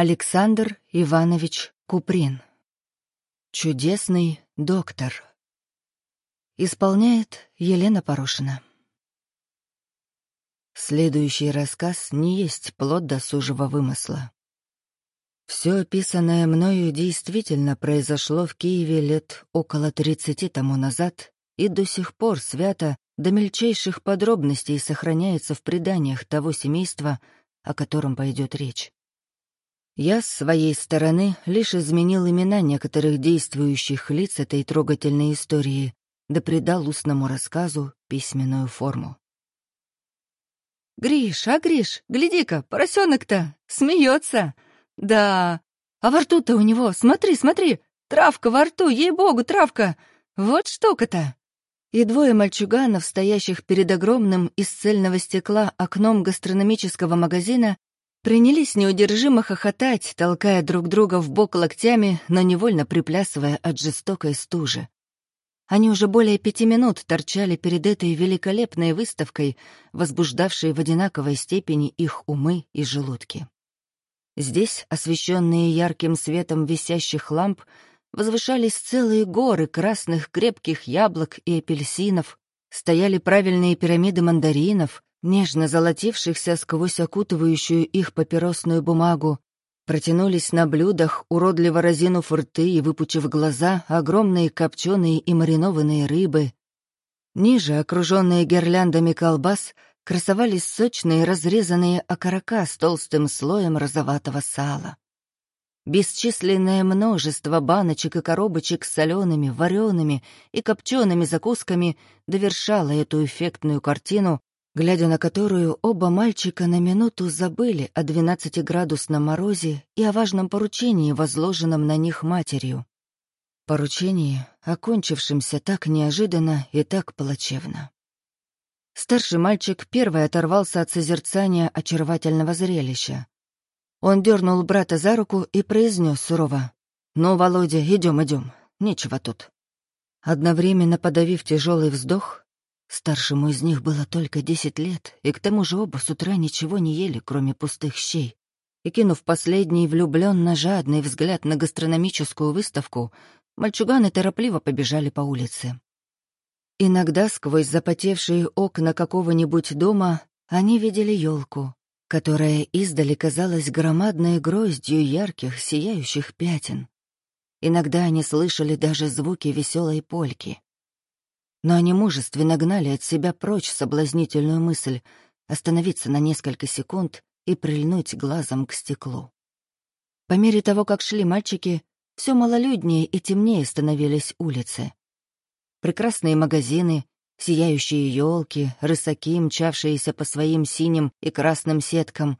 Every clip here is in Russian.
Александр Иванович Куприн. Чудесный доктор. Исполняет Елена Порошина. Следующий рассказ не есть плод досужего вымысла. Все описанное мною действительно произошло в Киеве лет около тридцати тому назад и до сих пор свято до мельчайших подробностей сохраняется в преданиях того семейства, о котором пойдет речь. Я, с своей стороны, лишь изменил имена некоторых действующих лиц этой трогательной истории, да придал устному рассказу письменную форму. «Гриш, а Гриш, гляди-ка, поросенок-то смеется! Да, а во рту-то у него, смотри, смотри, травка во рту, ей-богу, травка! Вот штука-то!» И двое мальчуганов, стоящих перед огромным из цельного стекла окном гастрономического магазина, принялись неудержимо хохотать, толкая друг друга в бок локтями, но невольно приплясывая от жестокой стужи. Они уже более пяти минут торчали перед этой великолепной выставкой, возбуждавшей в одинаковой степени их умы и желудки. Здесь, освещенные ярким светом висящих ламп, возвышались целые горы красных крепких яблок и апельсинов, стояли правильные пирамиды мандаринов, нежно золотившихся сквозь окутывающую их папиросную бумагу, протянулись на блюдах, уродливо разинув рты и выпучив глаза, огромные копченые и маринованные рыбы. Ниже, окруженные гирляндами колбас, красовались сочные разрезанные окорока с толстым слоем розоватого сала. Бесчисленное множество баночек и коробочек с солеными, вареными и копчеными закусками довершало эту эффектную картину, глядя на которую оба мальчика на минуту забыли о двенадцатиградусном морозе и о важном поручении, возложенном на них матерью. Поручении, окончившемся так неожиданно и так плачевно. Старший мальчик первый оторвался от созерцания очаровательного зрелища. Он дернул брата за руку и произнес сурово. «Ну, Володя, идем, идем. Нечего тут». Одновременно подавив тяжелый вздох, Старшему из них было только десять лет, и к тому же оба с утра ничего не ели, кроме пустых щей. И кинув последний влюбленно жадный взгляд на гастрономическую выставку, мальчуганы торопливо побежали по улице. Иногда сквозь запотевшие окна какого-нибудь дома они видели елку, которая издали казалась громадной гроздью ярких, сияющих пятен. Иногда они слышали даже звуки веселой польки но они мужественно гнали от себя прочь соблазнительную мысль остановиться на несколько секунд и прильнуть глазом к стеклу. По мере того, как шли мальчики, все малолюднее и темнее становились улицы. Прекрасные магазины, сияющие елки, рысаки, мчавшиеся по своим синим и красным сеткам,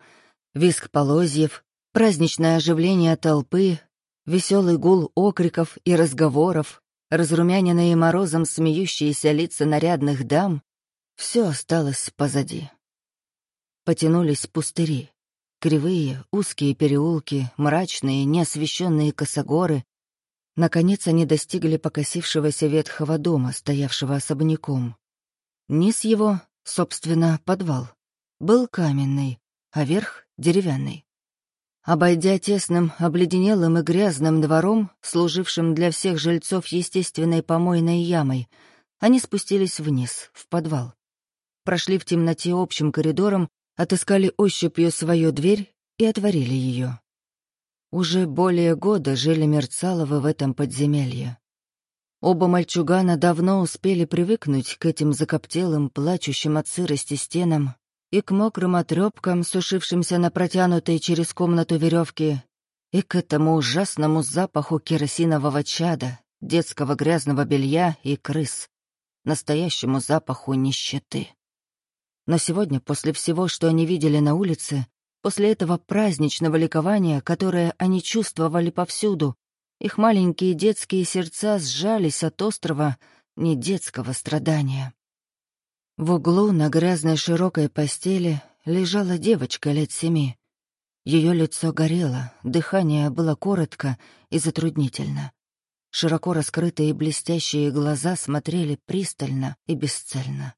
виск полозьев, праздничное оживление толпы, веселый гул окриков и разговоров, разрумяненные морозом смеющиеся лица нарядных дам, все осталось позади. Потянулись пустыри, кривые, узкие переулки, мрачные, неосвещенные косогоры. Наконец они достигли покосившегося ветхого дома, стоявшего особняком. Низ его, собственно, подвал, был каменный, а верх — деревянный. Обойдя тесным, обледенелым и грязным двором, служившим для всех жильцов естественной помойной ямой, они спустились вниз, в подвал. Прошли в темноте общим коридором, отыскали ощупью свою дверь и отворили ее. Уже более года жили Мерцаловы в этом подземелье. Оба мальчугана давно успели привыкнуть к этим закоптелым, плачущим от сырости стенам и к мокрым отрёбкам, сушившимся на протянутой через комнату веревке, и к этому ужасному запаху керосинового чада, детского грязного белья и крыс, настоящему запаху нищеты. Но сегодня, после всего, что они видели на улице, после этого праздничного ликования, которое они чувствовали повсюду, их маленькие детские сердца сжались от острого, недетского страдания. В углу на грязной широкой постели лежала девочка лет семи. Ее лицо горело, дыхание было коротко и затруднительно. Широко раскрытые блестящие глаза смотрели пристально и бесцельно.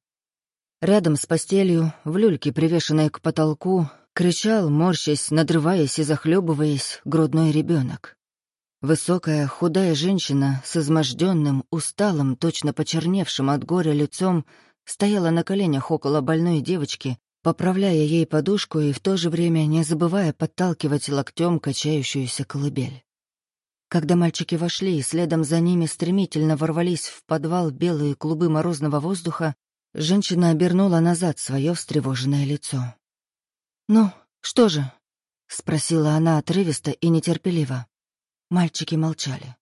Рядом с постелью, в люльке, привешенной к потолку, кричал, морщась, надрываясь и захлебываясь, грудной ребенок. Высокая, худая женщина с изможденным, усталым, точно почерневшим от горя лицом стояла на коленях около больной девочки, поправляя ей подушку и в то же время не забывая подталкивать локтем качающуюся колыбель. Когда мальчики вошли и следом за ними стремительно ворвались в подвал белые клубы морозного воздуха, женщина обернула назад свое встревоженное лицо. «Ну, что же?» — спросила она отрывисто и нетерпеливо. Мальчики молчали.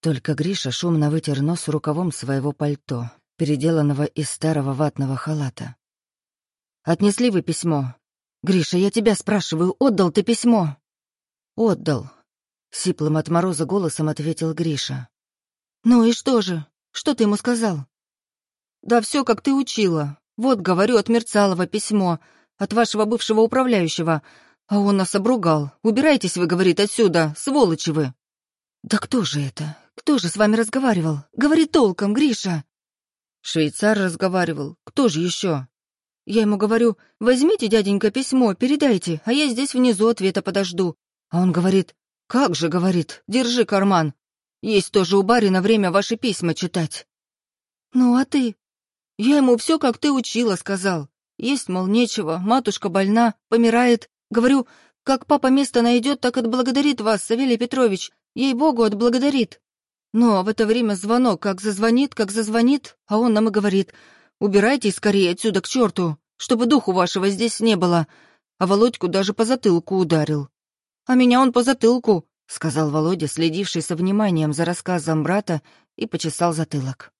Только Гриша шумно вытер нос рукавом своего пальто, переделанного из старого ватного халата. «Отнесли вы письмо? Гриша, я тебя спрашиваю, отдал ты письмо?» «Отдал», — сиплым от мороза голосом ответил Гриша. «Ну и что же? Что ты ему сказал?» «Да все, как ты учила. Вот, говорю, от Мерцалова письмо, от вашего бывшего управляющего. А он нас обругал. Убирайтесь вы, говорит, отсюда, сволочи вы!» «Да кто же это? Кто же с вами разговаривал? Говори толком, Гриша!» Швейцар разговаривал. Кто же еще? Я ему говорю, возьмите, дяденька, письмо, передайте, а я здесь внизу ответа подожду. А он говорит, как же, говорит, держи карман. Есть тоже у барина время ваши письма читать. Ну, а ты? Я ему все, как ты учила, сказал. Есть, мол, нечего, матушка больна, помирает. Говорю, как папа место найдет, так отблагодарит вас, Савелий Петрович, Ей-богу, отблагодарит. Но в это время звонок как зазвонит, как зазвонит, а он нам и говорит, убирайтесь скорее отсюда к черту, чтобы духу вашего здесь не было. А Володьку даже по затылку ударил. А меня он по затылку, — сказал Володя, следивший со вниманием за рассказом брата, и почесал затылок.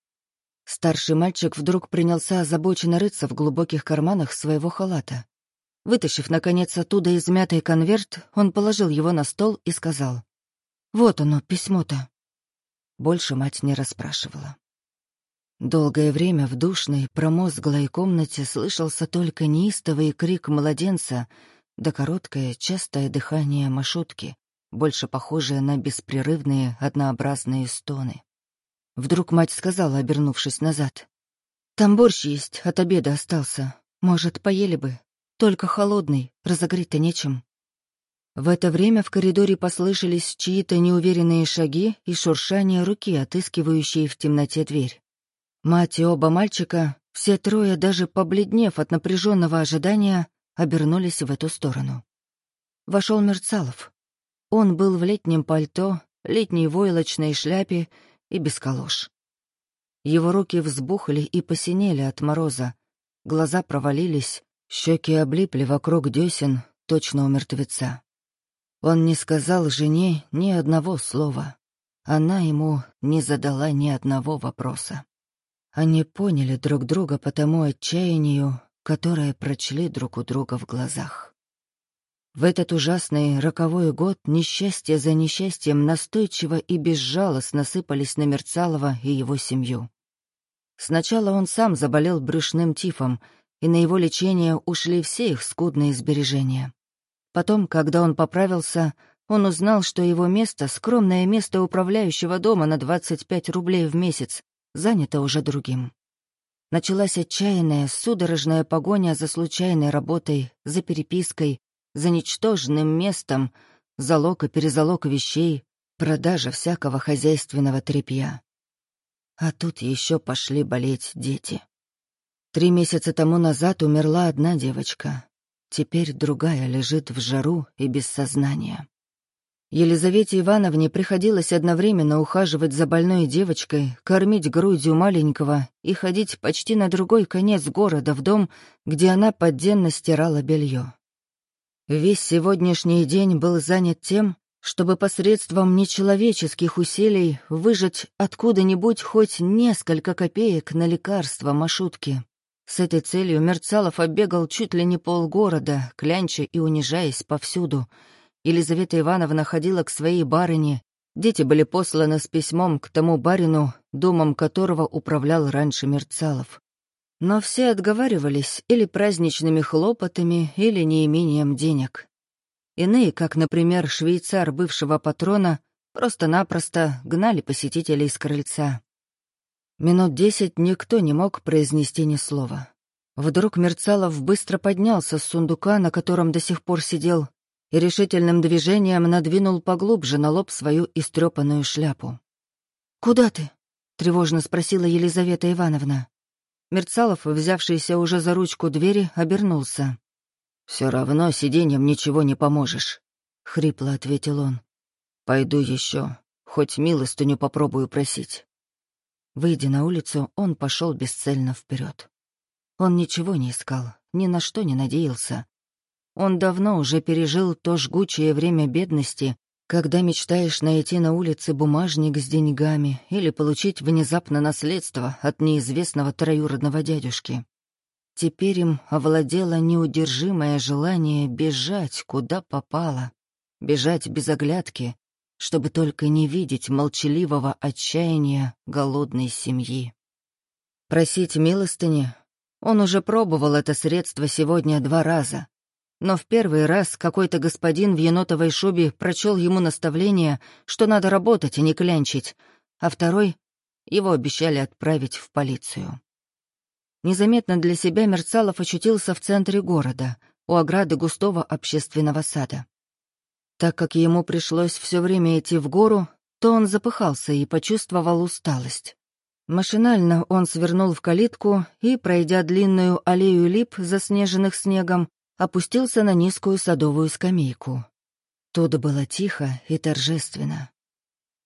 Старший мальчик вдруг принялся озабоченно рыться в глубоких карманах своего халата. Вытащив, наконец, оттуда измятый конверт, он положил его на стол и сказал. Вот оно, письмо-то. Больше мать не расспрашивала. Долгое время в душной, промозглой комнате слышался только неистовый крик младенца да короткое, частое дыхание Машутки, больше похожее на беспрерывные, однообразные стоны. Вдруг мать сказала, обернувшись назад. «Там борщ есть, от обеда остался. Может, поели бы. Только холодный, разогреть-то нечем». В это время в коридоре послышались чьи-то неуверенные шаги и шуршание руки, отыскивающие в темноте дверь. Мать и оба мальчика, все трое, даже побледнев от напряженного ожидания, обернулись в эту сторону. Вошел Мерцалов. Он был в летнем пальто, летней войлочной шляпе и без колош. Его руки взбухли и посинели от мороза, глаза провалились, щеки облипли вокруг десен, точно у мертвеца. Он не сказал жене ни одного слова. Она ему не задала ни одного вопроса. Они поняли друг друга по тому отчаянию, которое прочли друг у друга в глазах. В этот ужасный роковой год несчастье за несчастьем настойчиво и безжалостно сыпались на Мерцалова и его семью. Сначала он сам заболел брюшным тифом, и на его лечение ушли все их скудные сбережения. Потом, когда он поправился, он узнал, что его место, скромное место управляющего дома на 25 рублей в месяц, занято уже другим. Началась отчаянная, судорожная погоня за случайной работой, за перепиской, за ничтожным местом, залог и перезалог вещей, продажа всякого хозяйственного тряпья. А тут еще пошли болеть дети. Три месяца тому назад умерла одна девочка, Теперь другая лежит в жару и без сознания. Елизавете Ивановне приходилось одновременно ухаживать за больной девочкой, кормить грудью маленького и ходить почти на другой конец города в дом, где она подденно стирала белье. Весь сегодняшний день был занят тем, чтобы посредством нечеловеческих усилий выжать откуда-нибудь хоть несколько копеек на лекарства Машутки. С этой целью Мерцалов оббегал чуть ли не полгорода, клянча и унижаясь повсюду. Елизавета Ивановна ходила к своей барыне. Дети были посланы с письмом к тому барину, домом которого управлял раньше Мерцалов. Но все отговаривались или праздничными хлопотами, или неимением денег. Иные, как, например, швейцар бывшего патрона, просто-напросто гнали посетителей с крыльца. Минут десять никто не мог произнести ни слова. Вдруг Мерцалов быстро поднялся с сундука, на котором до сих пор сидел, и решительным движением надвинул поглубже на лоб свою истрепанную шляпу. «Куда ты?» — тревожно спросила Елизавета Ивановна. Мерцалов, взявшийся уже за ручку двери, обернулся. «Все равно сиденьем ничего не поможешь», — хрипло ответил он. «Пойду еще, хоть милостыню попробую просить». Выйдя на улицу, он пошел бесцельно вперед. Он ничего не искал, ни на что не надеялся. Он давно уже пережил то жгучее время бедности, когда мечтаешь найти на улице бумажник с деньгами или получить внезапно наследство от неизвестного троюродного дядюшки. Теперь им овладело неудержимое желание бежать, куда попало, бежать без оглядки, чтобы только не видеть молчаливого отчаяния голодной семьи. Просить милостыни? Он уже пробовал это средство сегодня два раза. Но в первый раз какой-то господин в енотовой шубе прочел ему наставление, что надо работать, а не клянчить, а второй — его обещали отправить в полицию. Незаметно для себя Мерцалов очутился в центре города, у ограды густого общественного сада. Так как ему пришлось все время идти в гору, то он запыхался и почувствовал усталость. Машинально он свернул в калитку и, пройдя длинную аллею лип, заснеженных снегом, опустился на низкую садовую скамейку. Тут было тихо и торжественно.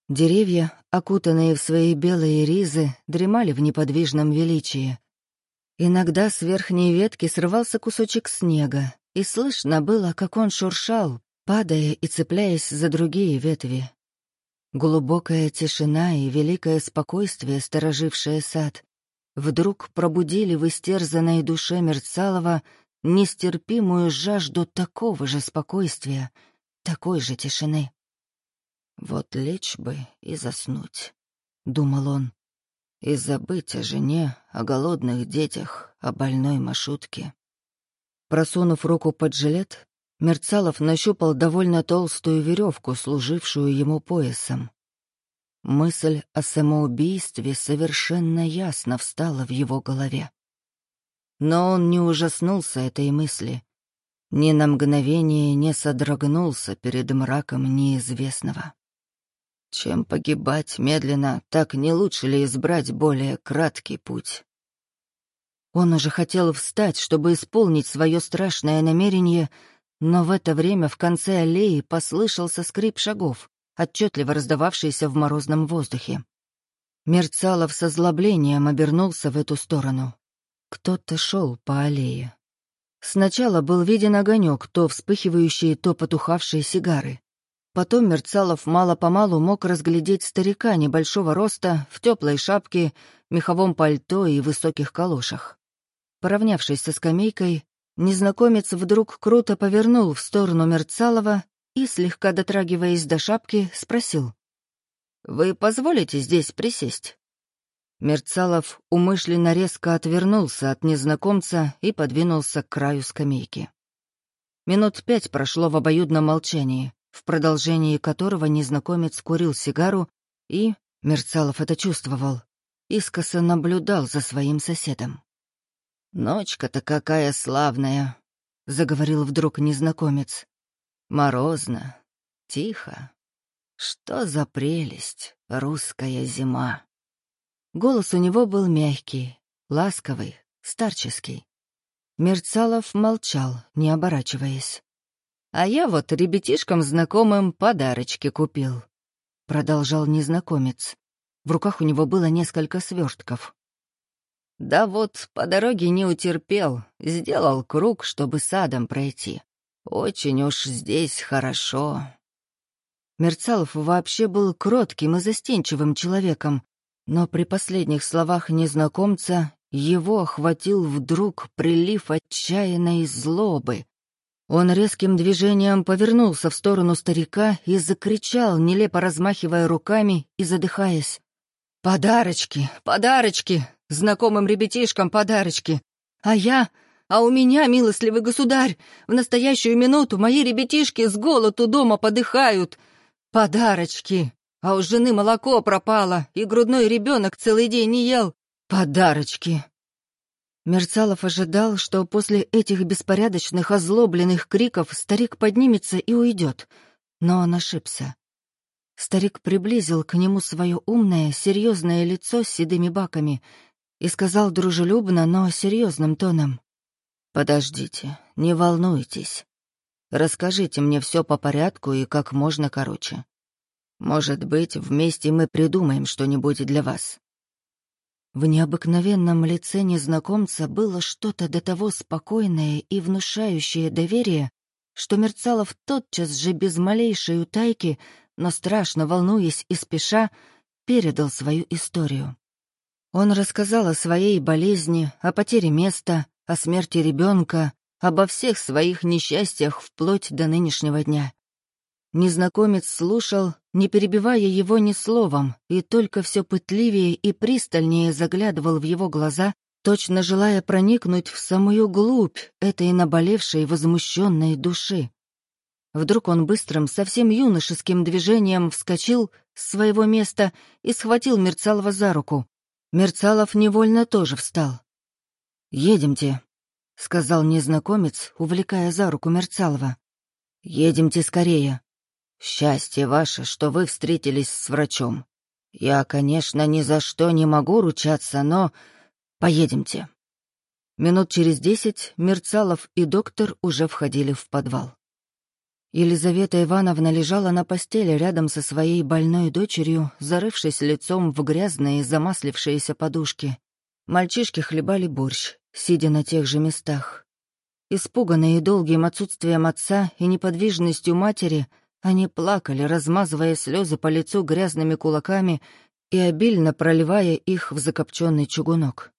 Деревья, окутанные в свои белые ризы, дремали в неподвижном величии. Иногда с верхней ветки срывался кусочек снега, и слышно было, как он шуршал, падая и цепляясь за другие ветви. Глубокая тишина и великое спокойствие, сторожившее сад, вдруг пробудили в истерзанной душе Мерцалова нестерпимую жажду такого же спокойствия, такой же тишины. «Вот лечь бы и заснуть», — думал он, — «и забыть о жене, о голодных детях, о больной маршрутке». Просунув руку под жилет, Мерцалов нащупал довольно толстую веревку, служившую ему поясом. Мысль о самоубийстве совершенно ясно встала в его голове. Но он не ужаснулся этой мысли, ни на мгновение не содрогнулся перед мраком неизвестного. Чем погибать медленно, так не лучше ли избрать более краткий путь? Он уже хотел встать, чтобы исполнить свое страшное намерение, но в это время в конце аллеи послышался скрип шагов, отчетливо раздававшийся в морозном воздухе. Мерцалов со злоблением обернулся в эту сторону. Кто-то шел по аллее. Сначала был виден огонек, то вспыхивающие, то потухавшие сигары. Потом Мерцалов мало-помалу мог разглядеть старика небольшого роста в теплой шапке, меховом пальто и высоких калошах. Поравнявшись со скамейкой, незнакомец вдруг круто повернул в сторону Мерцалова и, слегка дотрагиваясь до шапки, спросил. «Вы позволите здесь присесть?» Мерцалов умышленно резко отвернулся от незнакомца и подвинулся к краю скамейки. Минут пять прошло в обоюдном молчании, в продолжении которого незнакомец курил сигару и, Мерцалов это чувствовал, искоса наблюдал за своим соседом. «Ночка-то какая славная!» — заговорил вдруг незнакомец. «Морозно, тихо. Что за прелесть, русская зима!» Голос у него был мягкий, ласковый, старческий. Мерцалов молчал, не оборачиваясь. «А я вот ребятишкам знакомым подарочки купил», — продолжал незнакомец. В руках у него было несколько свертков. «Да вот, по дороге не утерпел, сделал круг, чтобы садом пройти. Очень уж здесь хорошо». Мерцалов вообще был кротким и застенчивым человеком, но при последних словах незнакомца его охватил вдруг прилив отчаянной злобы. Он резким движением повернулся в сторону старика и закричал, нелепо размахивая руками и задыхаясь. «Подарочки, подарочки! Знакомым ребятишкам подарочки! А я, а у меня, милостливый государь, в настоящую минуту мои ребятишки с голоду дома подыхают! Подарочки!» А у жены молоко пропало, и грудной ребенок целый день не ел. Подарочки!» Мерцалов ожидал, что после этих беспорядочных, озлобленных криков старик поднимется и уйдет, но он ошибся. Старик приблизил к нему свое умное, серьезное лицо с седыми баками и сказал дружелюбно, но серьезным тоном. «Подождите, не волнуйтесь. Расскажите мне все по порядку и как можно короче. Может быть, вместе мы придумаем что-нибудь для вас». В необыкновенном лице незнакомца было что-то до того спокойное и внушающее доверие, что Мерцалов тотчас же без малейшей утайки но страшно волнуясь и спеша, передал свою историю. Он рассказал о своей болезни, о потере места, о смерти ребенка, обо всех своих несчастьях вплоть до нынешнего дня. Незнакомец слушал, не перебивая его ни словом, и только все пытливее и пристальнее заглядывал в его глаза, точно желая проникнуть в самую глубь этой наболевшей возмущенной души. Вдруг он быстрым, совсем юношеским движением вскочил с своего места и схватил Мерцалова за руку. Мерцалов невольно тоже встал. «Едемте», — сказал незнакомец, увлекая за руку Мерцалова. «Едемте скорее. Счастье ваше, что вы встретились с врачом. Я, конечно, ни за что не могу ручаться, но поедемте». Минут через десять Мерцалов и доктор уже входили в подвал. Елизавета Ивановна лежала на постели рядом со своей больной дочерью, зарывшись лицом в грязные замаслившиеся подушки. Мальчишки хлебали борщ, сидя на тех же местах. Испуганные долгим отсутствием отца и неподвижностью матери, они плакали, размазывая слезы по лицу грязными кулаками и обильно проливая их в закопченный чугунок.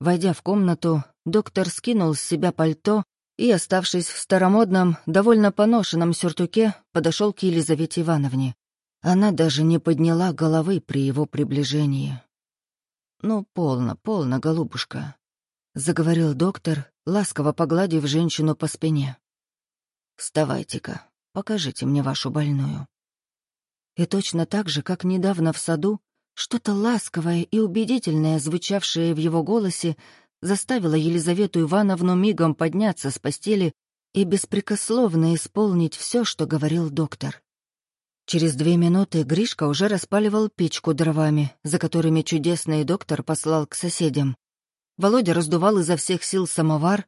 Войдя в комнату, доктор скинул с себя пальто и, оставшись в старомодном, довольно поношенном сюртуке, подошел к Елизавете Ивановне. Она даже не подняла головы при его приближении. «Ну, полно, полно, голубушка», — заговорил доктор, ласково погладив женщину по спине. «Вставайте-ка, покажите мне вашу больную». И точно так же, как недавно в саду, что-то ласковое и убедительное, звучавшее в его голосе, заставила Елизавету Ивановну мигом подняться с постели и беспрекословно исполнить все, что говорил доктор. Через две минуты Гришка уже распаливал печку дровами, за которыми чудесный доктор послал к соседям. Володя раздувал изо всех сил самовар,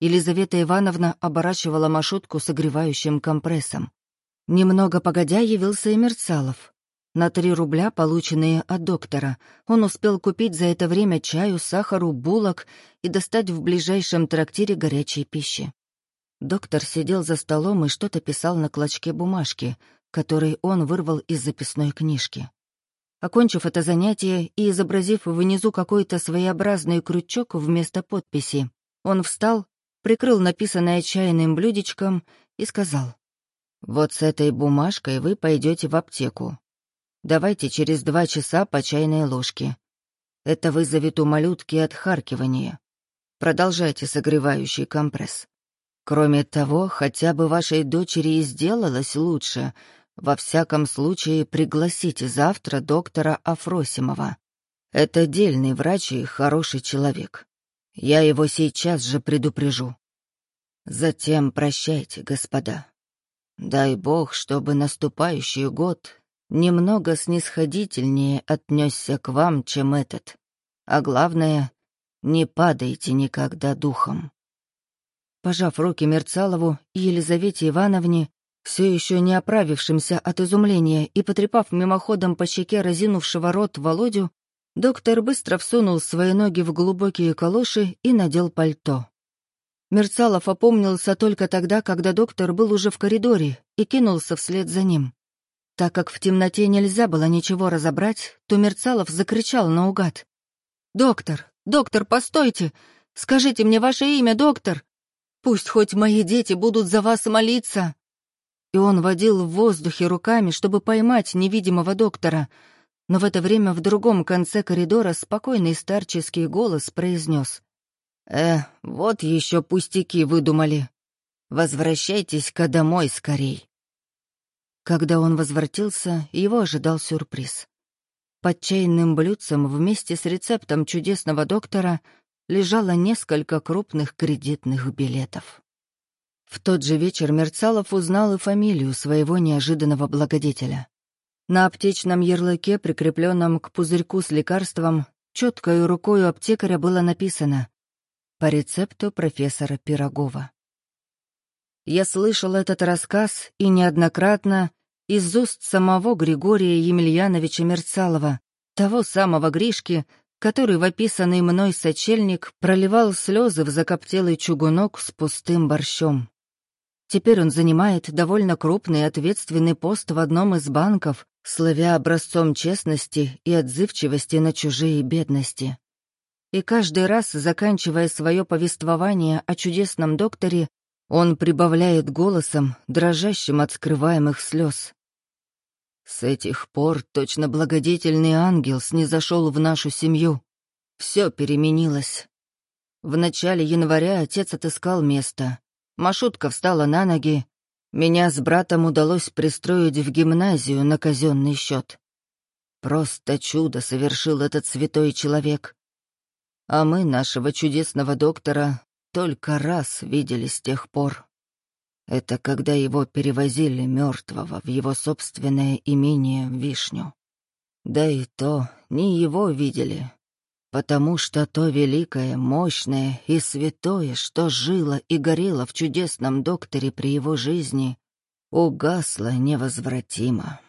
Елизавета Ивановна оборачивала маршрутку согревающим компрессом. Немного погодя явился и Мерцалов. На три рубля, полученные от доктора, он успел купить за это время чаю, сахару, булок и достать в ближайшем трактире горячей пищи. Доктор сидел за столом и что-то писал на клочке бумажки, который он вырвал из записной книжки. Окончив это занятие и изобразив внизу какой-то своеобразный крючок вместо подписи, он встал, прикрыл написанное чайным блюдечком и сказал, «Вот с этой бумажкой вы пойдете в аптеку. Давайте через два часа по чайной ложке. Это вызовет у малютки отхаркивание. Продолжайте согревающий компресс. Кроме того, хотя бы вашей дочери и сделалось лучше, во всяком случае пригласите завтра доктора Афросимова. Это дельный врач и хороший человек. Я его сейчас же предупрежу. Затем прощайте, господа. Дай бог, чтобы наступающий год немного снисходительнее отнесся к вам, чем этот. А главное, не падайте никогда духом». Пожав руки Мерцалову и Елизавете Ивановне, все еще не оправившимся от изумления и потрепав мимоходом по щеке разинувшего рот Володю, доктор быстро всунул свои ноги в глубокие калоши и надел пальто. Мерцалов опомнился только тогда, когда доктор был уже в коридоре и кинулся вслед за ним. Так как в темноте нельзя было ничего разобрать, то Мерцалов закричал наугад. «Доктор! Доктор, постойте! Скажите мне ваше имя, доктор! Пусть хоть мои дети будут за вас молиться!» И он водил в воздухе руками, чтобы поймать невидимого доктора. Но в это время в другом конце коридора спокойный старческий голос произнес. «Э, вот еще пустяки выдумали. Возвращайтесь-ка домой скорей». Когда он возвратился, его ожидал сюрприз. Под чайным блюдцем вместе с рецептом чудесного доктора лежало несколько крупных кредитных билетов. В тот же вечер Мерцалов узнал и фамилию своего неожиданного благодетеля. На аптечном ярлыке, прикрепленном к пузырьку с лекарством, четкой рукой аптекаря было написано «По рецепту профессора Пирогова». Я слышал этот рассказ и неоднократно из уст самого Григория Емельяновича Мерцалова, того самого Гришки, который в описанный мной сочельник проливал слезы в закоптелый чугунок с пустым борщом. Теперь он занимает довольно крупный ответственный пост в одном из банков, славя образцом честности и отзывчивости на чужие бедности. И каждый раз, заканчивая свое повествование о чудесном докторе, он прибавляет голосом, дрожащим от скрываемых слез. С этих пор точно благодетельный ангел снизошел в нашу семью. Все переменилось. В начале января отец отыскал место, Машутка встала на ноги. Меня с братом удалось пристроить в гимназию на казенный счет. Просто чудо совершил этот святой человек. А мы нашего чудесного доктора только раз видели с тех пор. Это когда его перевозили мертвого в его собственное имение в Вишню. Да и то не его видели, потому что то великое, мощное и святое, что жило и горело в чудесном докторе при его жизни, угасло невозвратимо.